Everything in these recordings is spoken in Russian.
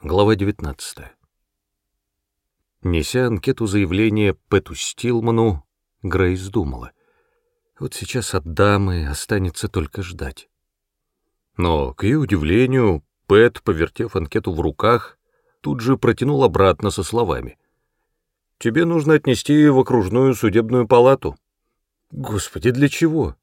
Глава 19. Неся анкету заявления Пэту Стилману, Грейс думала. Вот сейчас от дамы останется только ждать. Но, к ее удивлению, Пэт, повертев анкету в руках, тут же протянул обратно со словами. «Тебе нужно отнести ее в окружную судебную палату». «Господи, для чего?»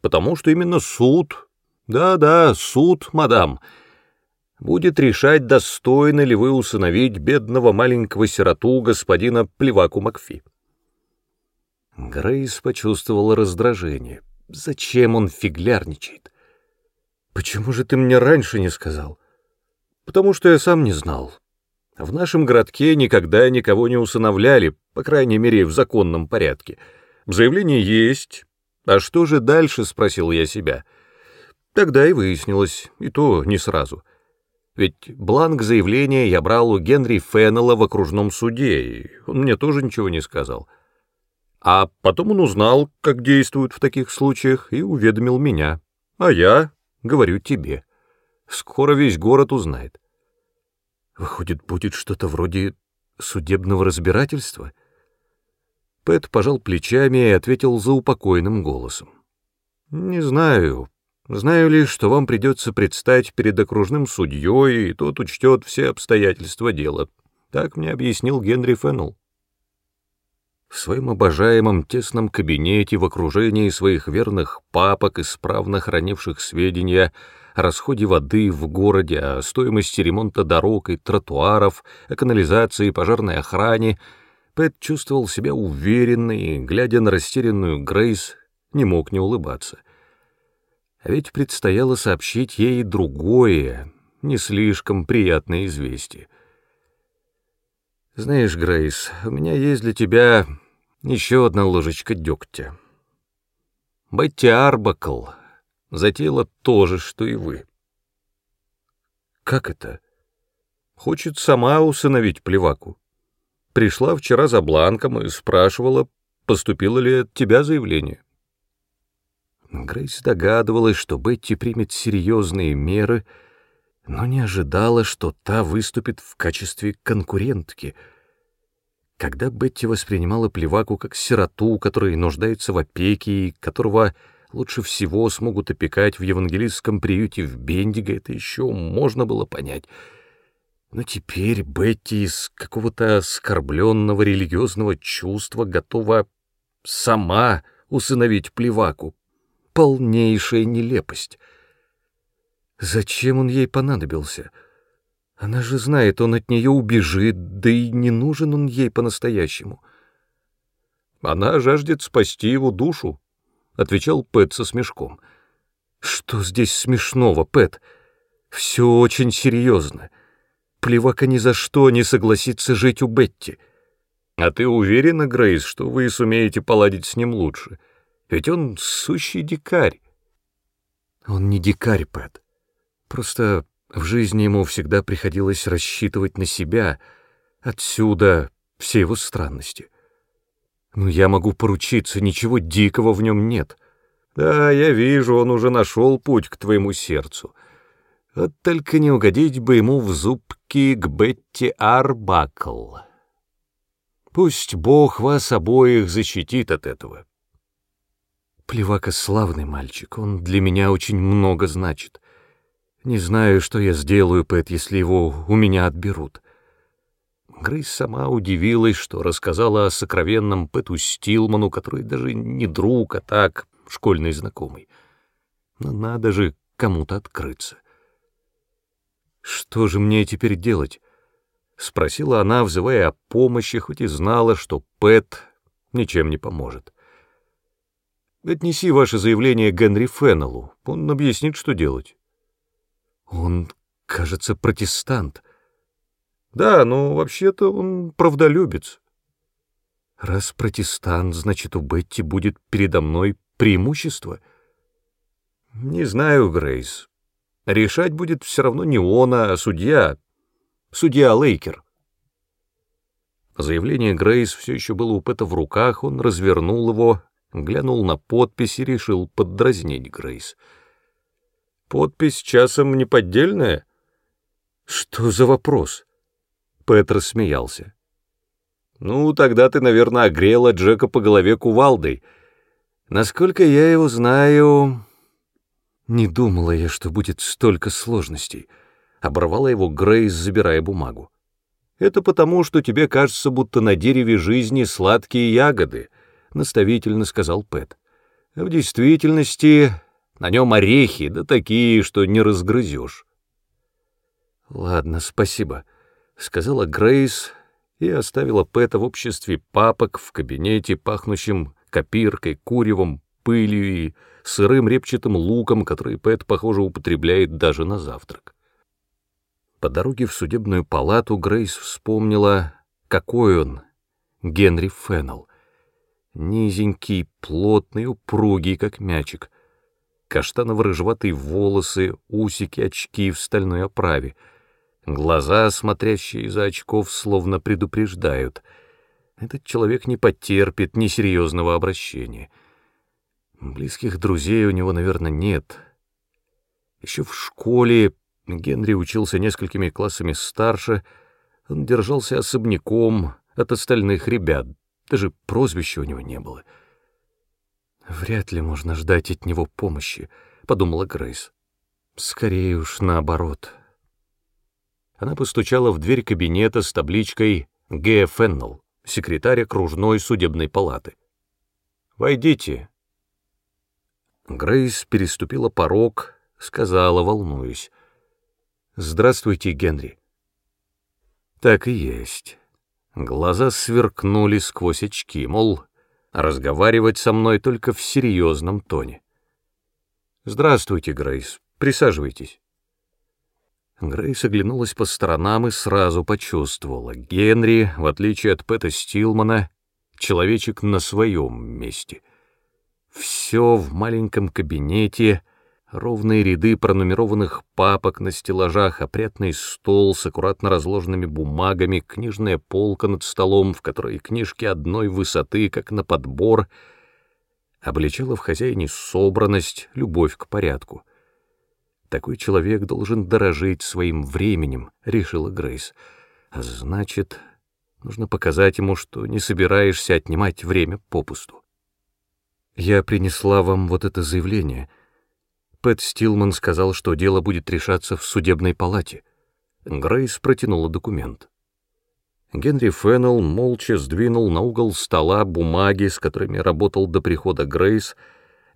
«Потому что именно суд...» «Да-да, суд, мадам», будет решать, достойно ли вы усыновить бедного маленького сироту господина Плеваку Макфи. Грейс почувствовала раздражение. Зачем он фиглярничает? Почему же ты мне раньше не сказал? Потому что я сам не знал. В нашем городке никогда никого не усыновляли, по крайней мере, в законном порядке. Заявление есть. А что же дальше, спросил я себя. Тогда и выяснилось, и то не сразу — ведь бланк заявления я брал у Генри Феннелла в окружном суде, и он мне тоже ничего не сказал. А потом он узнал, как действуют в таких случаях, и уведомил меня. А я говорю тебе. Скоро весь город узнает. Выходит, будет что-то вроде судебного разбирательства? Пэт пожал плечами и ответил за упокойным голосом. «Не знаю, Знаю лишь, что вам придется предстать перед окружным судьей, и тот учтет все обстоятельства дела. Так мне объяснил Генри Феннелл. В своем обожаемом тесном кабинете в окружении своих верных папок, исправно хранивших сведения о расходе воды в городе, о стоимости ремонта дорог и тротуаров, о канализации и пожарной охране, Пэт чувствовал себя уверенно и, глядя на растерянную Грейс, не мог не улыбаться — ведь предстояло сообщить ей другое, не слишком приятное известие. «Знаешь, Грейс, у меня есть для тебя еще одна ложечка дегтя. Бетти Арбакл затеяла то же, что и вы». «Как это?» «Хочет сама усыновить плеваку. Пришла вчера за бланком и спрашивала, поступило ли от тебя заявление». Грейс догадывалась, что Бетти примет серьезные меры, но не ожидала, что та выступит в качестве конкурентки. Когда Бетти воспринимала Плеваку как сироту, который нуждается в опеке и которого лучше всего смогут опекать в евангелистском приюте в Бендиго, это еще можно было понять. Но теперь Бетти из какого-то оскорбленного религиозного чувства готова сама усыновить Плеваку полнейшая нелепость. Зачем он ей понадобился? Она же знает, он от нее убежит, да и не нужен он ей по-настоящему. Она жаждет спасти его душу, — отвечал Пэт со смешком. Что здесь смешного, Пэт? Все очень серьезно. Плевака ни за что не согласится жить у Бетти. А ты уверена, Грейс, что вы сумеете поладить с ним лучше? — ведь он сущий дикарь. Он не дикарь, Пэт. Просто в жизни ему всегда приходилось рассчитывать на себя. Отсюда все его странности. Но я могу поручиться, ничего дикого в нем нет. Да, я вижу, он уже нашел путь к твоему сердцу. Вот только не угодить бы ему в зубки к Бетти Арбакл. Пусть Бог вас обоих защитит от этого. Плевака славный мальчик, он для меня очень много значит. Не знаю, что я сделаю, Пэт, если его у меня отберут. Грейс сама удивилась, что рассказала о сокровенном Пэту Стилману, который даже не друг, а так, школьный знакомый. Но надо же кому-то открыться. «Что же мне теперь делать?» — спросила она, взывая о помощи, хоть и знала, что Пэт ничем не поможет. Отнеси ваше заявление Генри Феннеллу, он объяснит, что делать. Он, кажется, протестант. Да, но вообще-то он правдолюбец. Раз протестант, значит, у Бетти будет передо мной преимущество? Не знаю, Грейс. Решать будет все равно не он, а судья. Судья Лейкер. Заявление Грейс все еще было у Пэта в руках, он развернул его, глянул на подпись и решил поддразнить Грейс. «Подпись часом не поддельная?» «Что за вопрос? Петр смеялся. Ну, тогда ты, наверное, огрела Джека по голове кувалдой. Насколько я его знаю... Не думала я, что будет столько сложностей. Оборвала его Грейс, забирая бумагу. Это потому, что тебе кажется, будто на дереве жизни сладкие ягоды, наставительно сказал Пэт. В действительности на нем орехи, да такие, что не разгрызешь. Ладно, спасибо, сказала Грейс и оставила Пэта в обществе папок в кабинете, пахнущем копиркой, куревом, пылью и сырым репчатым луком, который Пэт, похоже, употребляет даже на завтрак. По дороге в судебную палату Грейс вспомнила, какой он, Генри Феннелл. Низенький, плотный, упругий, как мячик. Каштаново-рыжеватые волосы, усики, очки в стальной оправе. Глаза, смотрящие из-за очков, словно предупреждают. Этот человек не потерпит несерьезного обращения. Близких друзей у него, наверное, нет. Еще в школе Генри учился несколькими классами старше, он держался особняком от остальных ребят, даже прозвища у него не было. «Вряд ли можно ждать от него помощи», — подумала Грейс. «Скорее уж наоборот». Она постучала в дверь кабинета с табличкой «Г. Феннелл», секретарь окружной судебной палаты. «Войдите». Грейс переступила порог, сказала, волнуясь. «Здравствуйте, Генри». Так и есть. Глаза сверкнули сквозь очки, мол, разговаривать со мной только в серьезном тоне. «Здравствуйте, Грейс. Присаживайтесь». Грейс оглянулась по сторонам и сразу почувствовала. Генри, в отличие от Пэта Стилмана, человечек на своем месте. Все в маленьком кабинете — Ровные ряды пронумерованных папок на стеллажах, опрятный стол с аккуратно разложенными бумагами, книжная полка над столом, в которой книжки одной высоты, как на подбор, обличала в хозяине собранность, любовь к порядку. Такой человек должен дорожить своим временем, решила Грейс. А значит, нужно показать ему, что не собираешься отнимать время попусту. Я принесла вам вот это заявление — Пэт Стилман сказал, что дело будет решаться в судебной палате. Грейс протянула документ. Генри Феннелл молча сдвинул на угол стола бумаги, с которыми работал до прихода Грейс,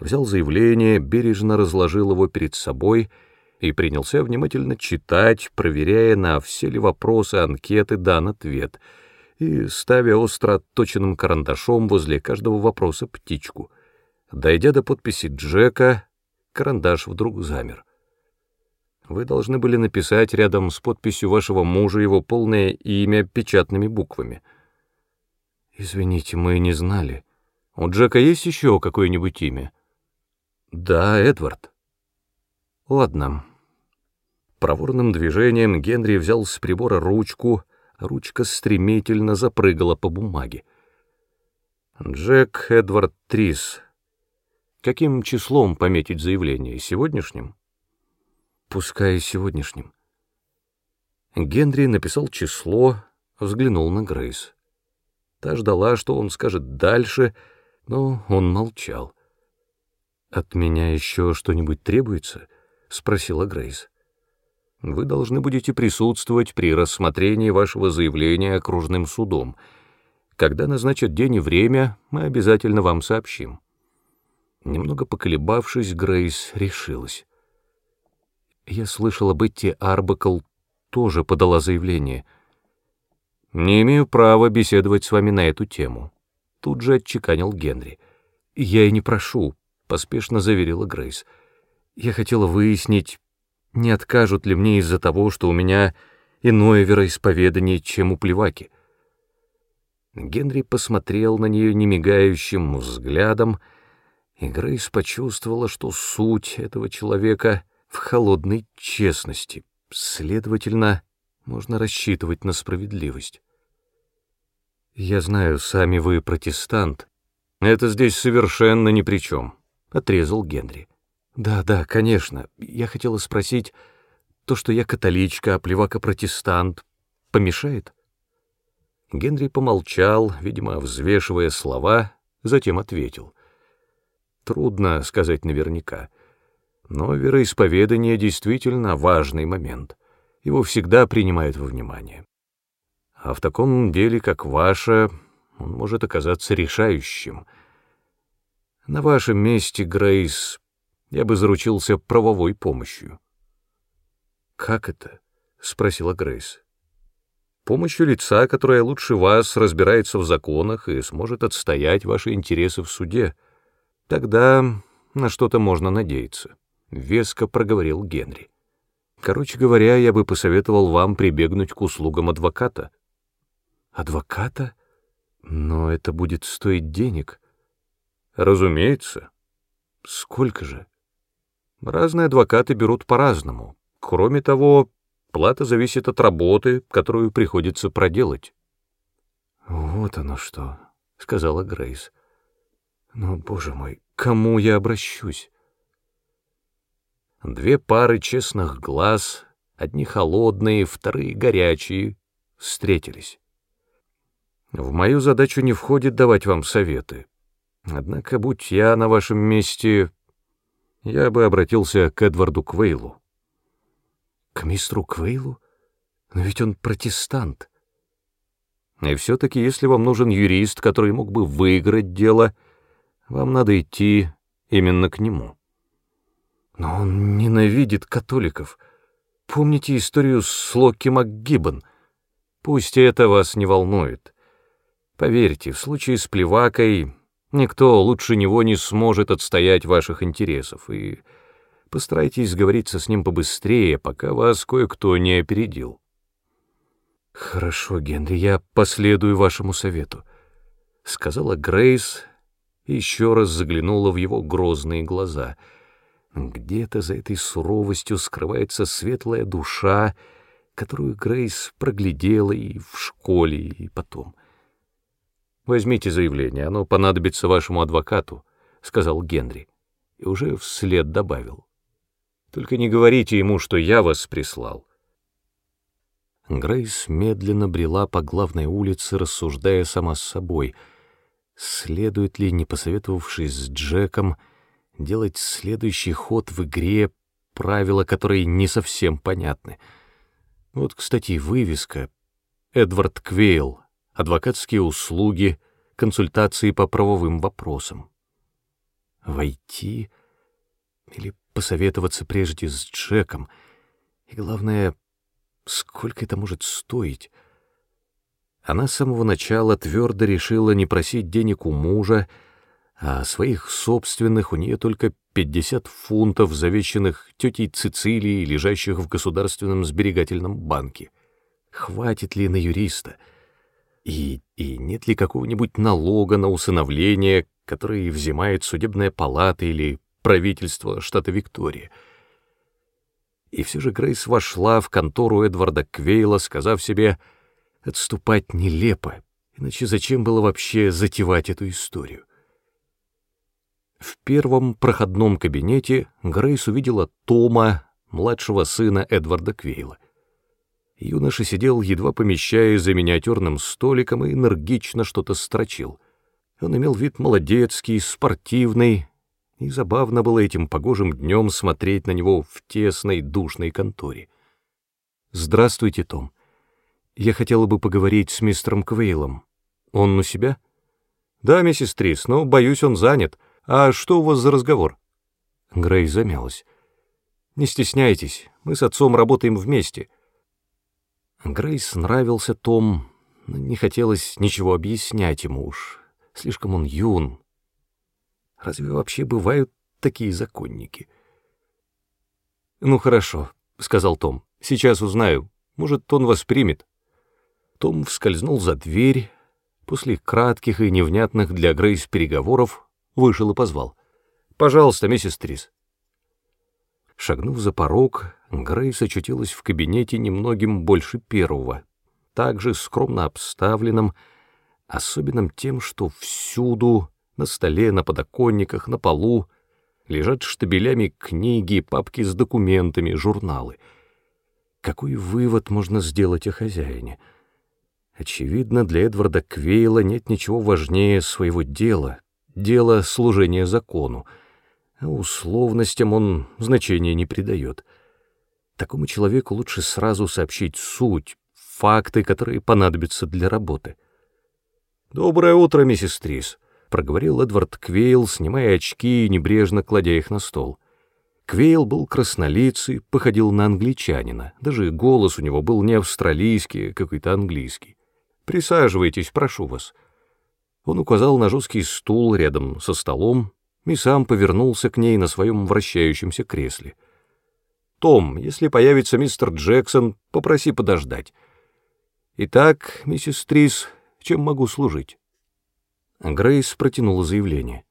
взял заявление, бережно разложил его перед собой и принялся внимательно читать, проверяя, на все ли вопросы анкеты дан ответ, и ставя остро отточенным карандашом возле каждого вопроса птичку. Дойдя до подписи Джека, Карандаш вдруг замер. Вы должны были написать рядом с подписью вашего мужа его полное имя печатными буквами. Извините, мы не знали. У Джека есть еще какое-нибудь имя? Да, Эдвард. Ладно. Проворным движением Генри взял с прибора ручку, ручка стремительно запрыгала по бумаге. Джек Эдвард Трис, Каким числом пометить заявление? Сегодняшним? Пускай сегодняшним. Генри написал число, взглянул на Грейс. Та ждала, что он скажет дальше, но он молчал. «От меня еще что-нибудь требуется?» — спросила Грейс. «Вы должны будете присутствовать при рассмотрении вашего заявления окружным судом. Когда назначат день и время, мы обязательно вам сообщим». Немного поколебавшись, Грейс решилась. Я слышала, Бетти Арбакл тоже подала заявление. «Не имею права беседовать с вами на эту тему», — тут же отчеканил Генри. «Я и не прошу», — поспешно заверила Грейс. «Я хотела выяснить, не откажут ли мне из-за того, что у меня иное вероисповедание, чем у плеваки». Генри посмотрел на нее немигающим взглядом, — и Грейс почувствовала, что суть этого человека в холодной честности, следовательно, можно рассчитывать на справедливость. «Я знаю, сами вы протестант. Это здесь совершенно ни при чем», — отрезал Генри. «Да, да, конечно. Я хотела спросить, то, что я католичка, а плевака-протестант, помешает?» Генри помолчал, видимо, взвешивая слова, затем ответил. «Трудно сказать наверняка, но вероисповедание действительно важный момент. Его всегда принимают во внимание. А в таком деле, как ваше, он может оказаться решающим. На вашем месте, Грейс, я бы заручился правовой помощью». «Как это?» — спросила Грейс. «Помощью лица, которое лучше вас разбирается в законах и сможет отстоять ваши интересы в суде. Тогда на что-то можно надеяться», — веско проговорил Генри. «Короче говоря, я бы посоветовал вам прибегнуть к услугам адвоката». «Адвоката? Но это будет стоить денег». «Разумеется». «Сколько же?» «Разные адвокаты берут по-разному». Кроме того, плата зависит от работы, которую приходится проделать. «Вот оно что», — сказала Грейс. «Но, боже мой, кому я обращусь?» Две пары честных глаз, одни холодные, вторые горячие, встретились. В мою задачу не входит давать вам советы. Однако, будь я на вашем месте, я бы обратился к Эдварду Квейлу. К мистеру Квейлу? Но ведь он протестант. И все-таки, если вам нужен юрист, который мог бы выиграть дело, вам надо идти именно к нему. Но он ненавидит католиков. Помните историю с Локки МакГиббон? Пусть это вас не волнует. Поверьте, в случае с Плевакой никто лучше него не сможет отстоять ваших интересов, и Постарайтесь сговориться с ним побыстрее, пока вас кое-кто не опередил. «Хорошо, Генри, я последую вашему совету», — сказала Грейс еще раз заглянула в его грозные глаза. Где-то за этой суровостью скрывается светлая душа, которую Грейс проглядела и в школе, и потом. «Возьмите заявление, оно понадобится вашему адвокату», — сказал Генри, и уже вслед добавил. Только не говорите ему, что я вас прислал. Грейс медленно брела по главной улице, рассуждая сама с собой. Следует ли, не посоветовавшись с Джеком, делать следующий ход в игре, правила которой не совсем понятны? Вот, кстати, вывеска. Эдвард Квейл. Адвокатские услуги, консультации по правовым вопросам. Войти или посоветоваться прежде с Джеком. И главное, сколько это может стоить? Она с самого начала твердо решила не просить денег у мужа, а своих собственных у нее только 50 фунтов, завещанных тетей Цицилии, лежащих в Государственном сберегательном банке. Хватит ли на юриста? И, и нет ли какого-нибудь налога на усыновление, который взимает судебная палата или правительства штата Виктория. И все же Грейс вошла в контору Эдварда Квейла, сказав себе, отступать нелепо, иначе зачем было вообще затевать эту историю? В первом проходном кабинете Грейс увидела Тома, младшего сына Эдварда Квейла. Юноша сидел, едва помещаясь за миниатюрным столиком, и энергично что-то строчил. Он имел вид молодецкий, спортивный, и забавно было этим погожим днем смотреть на него в тесной душной конторе. «Здравствуйте, Том. Я хотела бы поговорить с мистером Квейлом. Он у себя?» «Да, миссис Трис, но, боюсь, он занят. А что у вас за разговор?» Грей замялась. «Не стесняйтесь, мы с отцом работаем вместе». Грейс нравился Том, но не хотелось ничего объяснять ему уж. Слишком он юн, Разве вообще бывают такие законники? «Ну хорошо», — сказал Том. «Сейчас узнаю. Может, он вас примет». Том вскользнул за дверь, после кратких и невнятных для Грейс переговоров вышел и позвал. «Пожалуйста, миссис Трис». Шагнув за порог, Грейс очутилась в кабинете немногим больше первого, также скромно обставленном, особенным тем, что всюду на столе, на подоконниках, на полу лежат штабелями книги, папки с документами, журналы. Какой вывод можно сделать о хозяине? Очевидно, для Эдварда Квейла нет ничего важнее своего дела, дела служения закону, а условностям он значения не придает. Такому человеку лучше сразу сообщить суть, факты, которые понадобятся для работы. «Доброе утро, миссис Трис», — проговорил Эдвард Квейл, снимая очки и небрежно кладя их на стол. Квейл был краснолицый, походил на англичанина, даже голос у него был не австралийский, а какой-то английский. «Присаживайтесь, прошу вас». Он указал на жесткий стул рядом со столом и сам повернулся к ней на своем вращающемся кресле. «Том, если появится мистер Джексон, попроси подождать. Итак, миссис Трис, чем могу служить?» Грейс протянула заявление.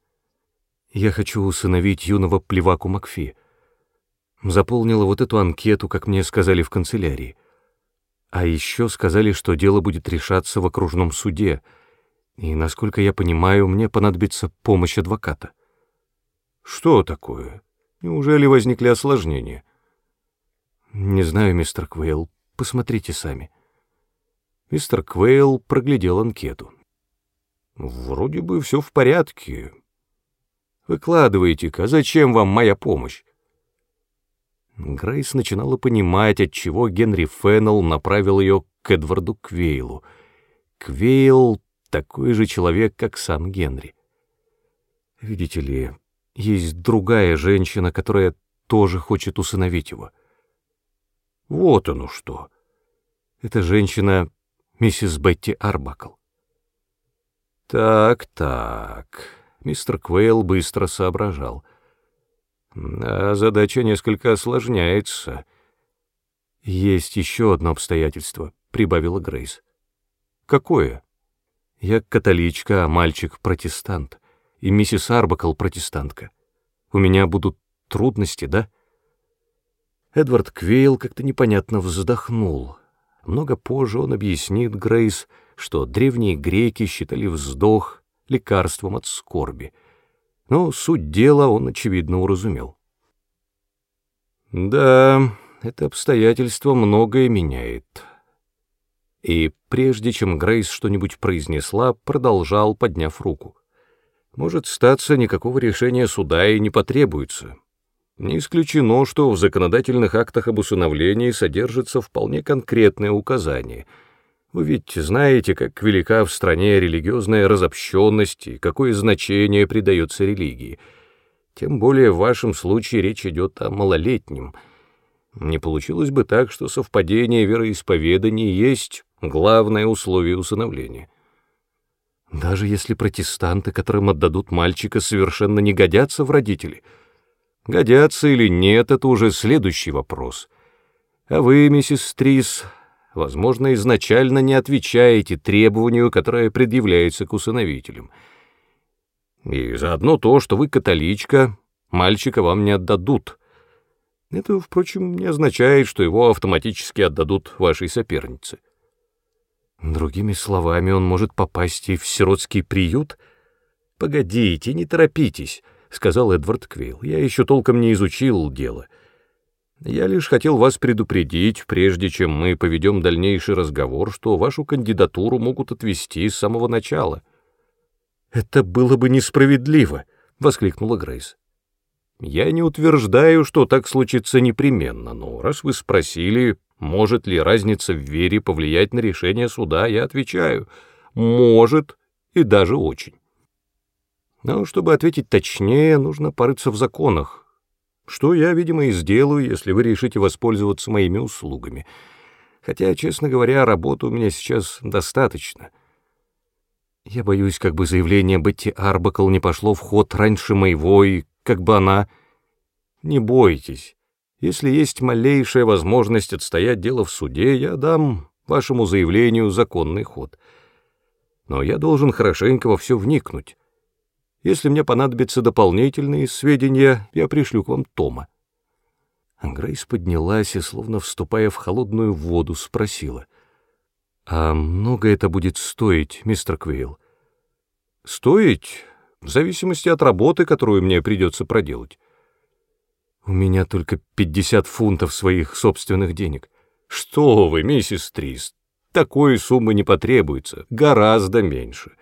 «Я хочу усыновить юного плеваку Макфи. Заполнила вот эту анкету, как мне сказали в канцелярии. А еще сказали, что дело будет решаться в окружном суде, и, насколько я понимаю, мне понадобится помощь адвоката. Что такое? Неужели возникли осложнения? Не знаю, мистер Квейл, посмотрите сами. Мистер Квейл проглядел анкету. Вроде бы все в порядке. Выкладывайте-ка, зачем вам моя помощь? Грейс начинала понимать, отчего Генри Феннелл направил ее к Эдварду Квейлу. Квейл — такой же человек, как сам Генри. Видите ли, есть другая женщина, которая тоже хочет усыновить его. Вот оно что. Эта женщина — миссис Бетти Арбакл. Так, так. Мистер Квейл быстро соображал — а задача несколько осложняется. Есть еще одно обстоятельство, прибавила Грейс. Какое? Я католичка, а мальчик протестант, и миссис Арбакл протестантка. У меня будут трудности, да? Эдвард Квейл как-то непонятно вздохнул. Много позже он объяснит Грейс, что древние греки считали вздох лекарством от скорби — но суть дела он, очевидно, уразумел. Да, это обстоятельство многое меняет. И прежде чем Грейс что-нибудь произнесла, продолжал, подняв руку. Может статься, никакого решения суда и не потребуется. Не исключено, что в законодательных актах об усыновлении содержится вполне конкретное указание — вы ведь знаете, как велика в стране религиозная разобщенность и какое значение придается религии. Тем более в вашем случае речь идет о малолетнем. Не получилось бы так, что совпадение вероисповедания есть главное условие усыновления. Даже если протестанты, которым отдадут мальчика, совершенно не годятся в родители. Годятся или нет, это уже следующий вопрос. А вы, миссис Трис, возможно, изначально не отвечаете требованию, которое предъявляется к усыновителям. И заодно то, что вы католичка, мальчика вам не отдадут. Это, впрочем, не означает, что его автоматически отдадут вашей сопернице. Другими словами, он может попасть и в сиротский приют? Погодите, не торопитесь, — сказал Эдвард Квилл. Я еще толком не изучил дело. — я лишь хотел вас предупредить, прежде чем мы поведем дальнейший разговор, что вашу кандидатуру могут отвести с самого начала. «Это было бы несправедливо», — воскликнула Грейс. «Я не утверждаю, что так случится непременно, но раз вы спросили, может ли разница в вере повлиять на решение суда, я отвечаю, может и даже очень. Но чтобы ответить точнее, нужно порыться в законах, что я, видимо, и сделаю, если вы решите воспользоваться моими услугами. Хотя, честно говоря, работы у меня сейчас достаточно. Я боюсь, как бы заявление Бетти Арбакл не пошло в ход раньше моего, и как бы она... Не бойтесь. Если есть малейшая возможность отстоять дело в суде, я дам вашему заявлению законный ход. Но я должен хорошенько во все вникнуть. Если мне понадобятся дополнительные сведения, я пришлю к вам Тома». Грейс поднялась и, словно вступая в холодную воду, спросила. «А много это будет стоить, мистер Квейл?» «Стоить? В зависимости от работы, которую мне придется проделать». «У меня только пятьдесят фунтов своих собственных денег. Что вы, миссис Трист, такой суммы не потребуется, гораздо меньше.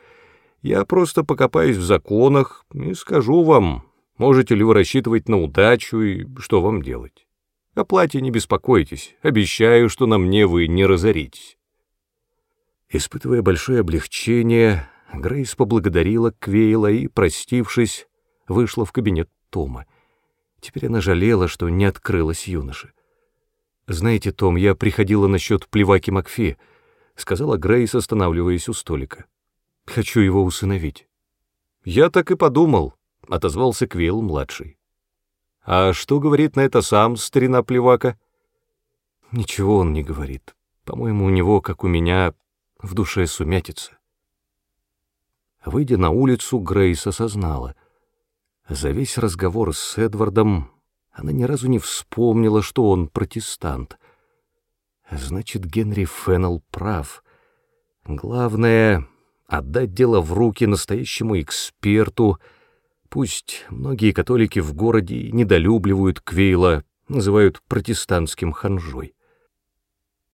Я просто покопаюсь в законах и скажу вам, можете ли вы рассчитывать на удачу и что вам делать. О плате не беспокойтесь, обещаю, что на мне вы не разоритесь. Испытывая большое облегчение, Грейс поблагодарила Квейла и, простившись, вышла в кабинет Тома. Теперь она жалела, что не открылась юноше. «Знаете, Том, я приходила насчет плеваки Макфи», — сказала Грейс, останавливаясь у столика. «Хочу его усыновить». «Я так и подумал», — отозвался Квейл-младший. «А что говорит на это сам старина плевака?» «Ничего он не говорит. По-моему, у него, как у меня, в душе сумятица». Выйдя на улицу, Грейс осознала. За весь разговор с Эдвардом она ни разу не вспомнила, что он протестант. Значит, Генри Феннелл прав. Главное — отдать дело в руки настоящему эксперту. Пусть многие католики в городе недолюбливают Квейла, называют протестантским ханжой.